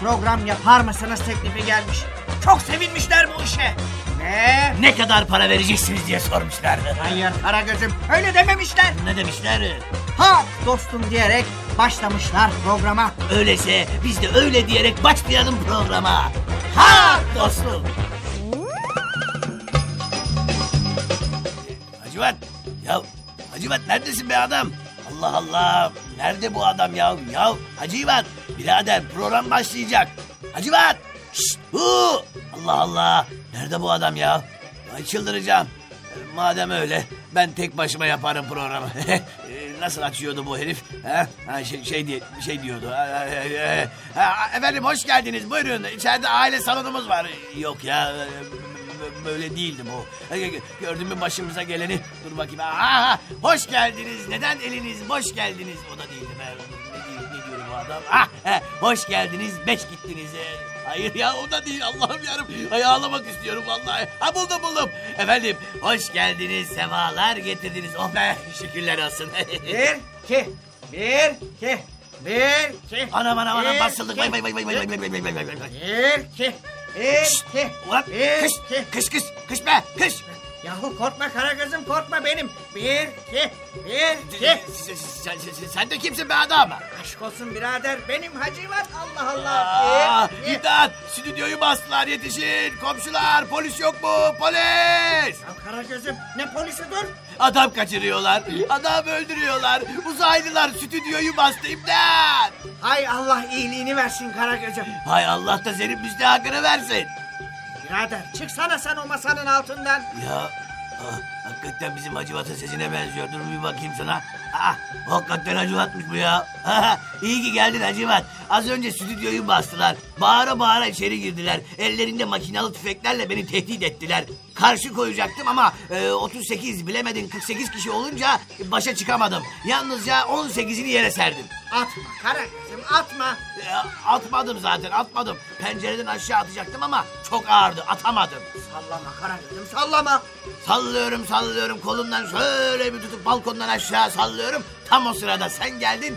program yapar mısınız teklifi gelmiş. Çok sevinmişler bu işe. Ve Ne kadar para vereceksiniz diye sormuşlardı. hayır Karagöz'üm öyle dememişler. Ne demişler? Ha dostum diyerek başlamışlar programa. Öyleyse biz de öyle diyerek başlayalım programa. Ha dostum. Hacivat. Ya Hacivat neredesin be adam? Allah Allah. Nerede bu adam ya? Ya Hacivat. Birader program başlayacak. Hacivat. Şşt. Hu. Allah Allah. Nerede bu adam ya? Ay çıldıracağım. Madem öyle ben tek başıma yaparım programı. E, Nasıl açıyordu bu herif? Ha? Ha, şey, şey, diye, şey diyordu. Ha, ha, efendim hoş geldiniz buyurun. İçeride aile salonumuz var. Yok ya böyle değildi bu. Gördün mü başımıza geleni? Dur bakayım. Ha, ha, hoş geldiniz. Neden eliniz boş geldiniz? O da değildi. Ben, ne, diyor, ne diyor bu adam? Ah, he, hoş geldiniz. Beş gittiniz. Hayır ya o da değil Allah'ım yarım. Ay ağlamak istiyorum vallahi. Ha buldum buldum. Efendim hoş geldiniz. Sefalar getirdiniz. Oh be şükürler olsun. Bir, iki, bir, iki, bir, iki. anam anam anam basıldık. vay vay vay vay vay vay vay vay vay vay. Bir, iki, Kış, kış, kış, kış be, kış. Yahu korkma Karagöz'üm korkma benim. Bir, iki, bir, iki. Sen, sen, sen, sen de kimsin be adam? Aşk olsun birader benim Hacivat Allah Aa, Allah. Bir, iki. İmdat! Stüdyoyu bastılar yetişin! Komşular! Polis yok mu? Polis! Ya Karagöz'üm ne polisi dur. Adam kaçırıyorlar. Adam öldürüyorlar. Uzaylılar stüdyoyu bastı imdat! Hay Allah iyiliğini versin Karagöz'üm. Hay Allah da senin müstehakını versin. Birader çıksana sen o masanın altından. Ya ah, hakikaten bizim Hacivat'ın sesine benziyor. Dur bir bakayım sana. Ah, hakikaten Hacivat'mış bu ya. İyi ki geldin Hacivat. Az önce stüdyoyu bastılar. Bağıra bağıra içeri girdiler. Ellerinde makinalı tüfeklerle beni tehdit ettiler. Karşı koyacaktım ama e, 38 bilemedin 48 kişi olunca başa çıkamadım. Yalnızca 18'ini yere serdim. Atma Karagöz'üm atma. Ya, atmadım zaten atmadım. Pencereden aşağı atacaktım ama çok ağırdı atamadım. Sallama Karagöz'üm sallama. Sallıyorum sallıyorum kolundan şöyle bir tutup balkondan aşağı sallıyorum. Tam o sırada sen geldin.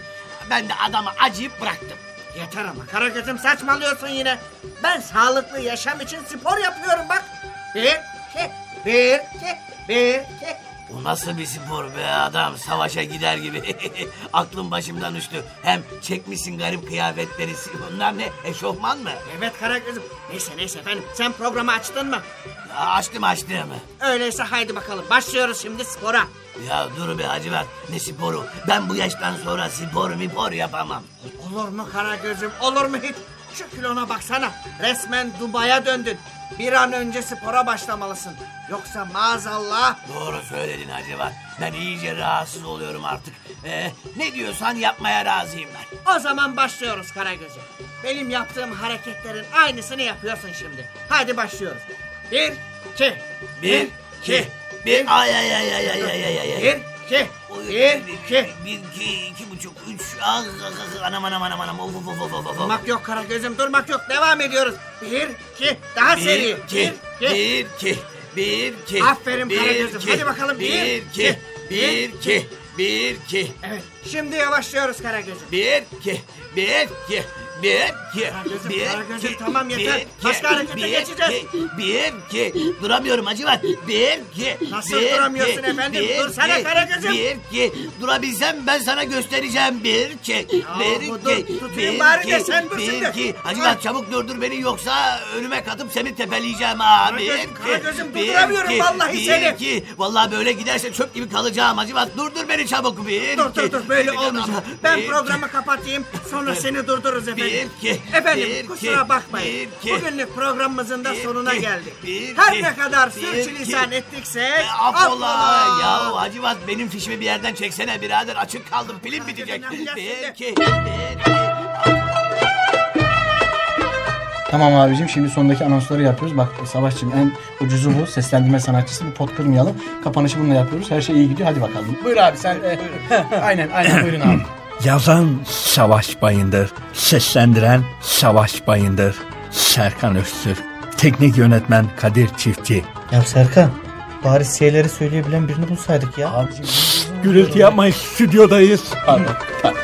Ben de adamı acıyıp bıraktım. Yeter ama Karagöz'üm saçmalıyorsun yine. Ben sağlıklı yaşam için spor yapıyorum bak. Bir, iki, bir, iki, bir, iki. Bu nasıl bir spor be adam savaşa gider gibi. Aklım başımdan uçtu. Hem çekmişsin garip kıyafetleri. Bunlar ne eşofman mı? Evet Karagöz'üm. Neyse neyse efendim sen programı açtın mı? Ya, açtım açtım. Öyleyse haydi bakalım başlıyoruz şimdi spora. Ya dur be Hacivat ne sporu. Ben bu yaştan sonra spor mipor yapamam. Olur mu Karagöz'üm olur mu hiç? Şu kilona baksana resmen Dubai'ye döndün. Bir an önce spora başlamalısın. Yoksa maazallah Doğru söyledin Hacivat. Ben iyice rahatsız oluyorum artık. Ee, ne diyorsan yapmaya razıyım ben. O zaman başlıyoruz Karagöz'üm. Benim yaptığım hareketlerin aynısını yapıyorsun şimdi. Hadi başlıyoruz. Bir, iki. Bir, iki, bir. Ay ay ay ay ay ay ay. Bir, iki. Bir, iki. Bir, iki, iki buçuk, üç. Ah, ah, ah, anam anam anam anam. Of of of of of. Durmak yok Karagöz'üm durmak yok. Devam ediyoruz. Bir, iki. Daha Bir, seri. iki, bir, iki, bir, iki. Aferin bir, Karagöz'üm. iki, Hadi bakalım. Bir, Bir, iki, iki, bir, iki, bir, iki. Evet. Şimdi yavaşlıyoruz Karagöz'üm. Bir, iki, bir, iki, bir, iki, Karagöz'üm, bir, Karagöz'üm, iki, tamam yeter. bir, iki, Başka harekete bir, geçeceğiz. iki, Bir, iki, duramıyorum Hacivat. Bir, iki, Nasıl bir, duramıyorsun iki, efendim? bir, Dursana iki, Karagöz'üm. Bir, iki, durabilsem ben sana göstereceğim. Bir, iki, bir, Yahu iki, dur, bir, bari de sen dur bir, iki. Dur. Hacivat çabuk durdur beni yoksa önüme katıp seni tepeleyeceğim ha. Bir, Karagöz- iki, Karagöz'üm, bir, durduramıyorum iki, vallahi bir, seni. iki. Vallahi böyle giderse çöp gibi kalacağım Hacivat. Durdur beni çabuk bir. Dur dur iki, dur böyle bir, olmayacak. Ben bir, programı kapatayım sonra seni durdururuz efendim. Bir, iki, efendim bir, kusura bakmayın. bir, iki, Bugünlük programımızın da bir, sonuna geldik. bir, Her ne kadar sürçülisan iki. ettiksek E, affola. Ya Hacivat benim fişimi bir yerden çeksene birader. Açık kaldım pilim bitecek. iki. Tamam abicim şimdi sondaki anonsları yapıyoruz. Bak Savaşçım en ucuzu bu. Seslendirme sanatçısı. Bir pot kırmayalım. Kapanışı bununla yapıyoruz. Her şey iyi gidiyor. Hadi bakalım. Buyur abi sen. e, aynen aynen buyurun abi. Yazan Savaş Bayındır, seslendiren Savaş Bayındır, Serkan Öztürk, teknik yönetmen Kadir Çiftçi. Ya Serkan bari şeyleri söyleyebilen birini bulsaydık ya. Abicim Gürültü yapmayın, stüdyodayız. Pardon, pardon.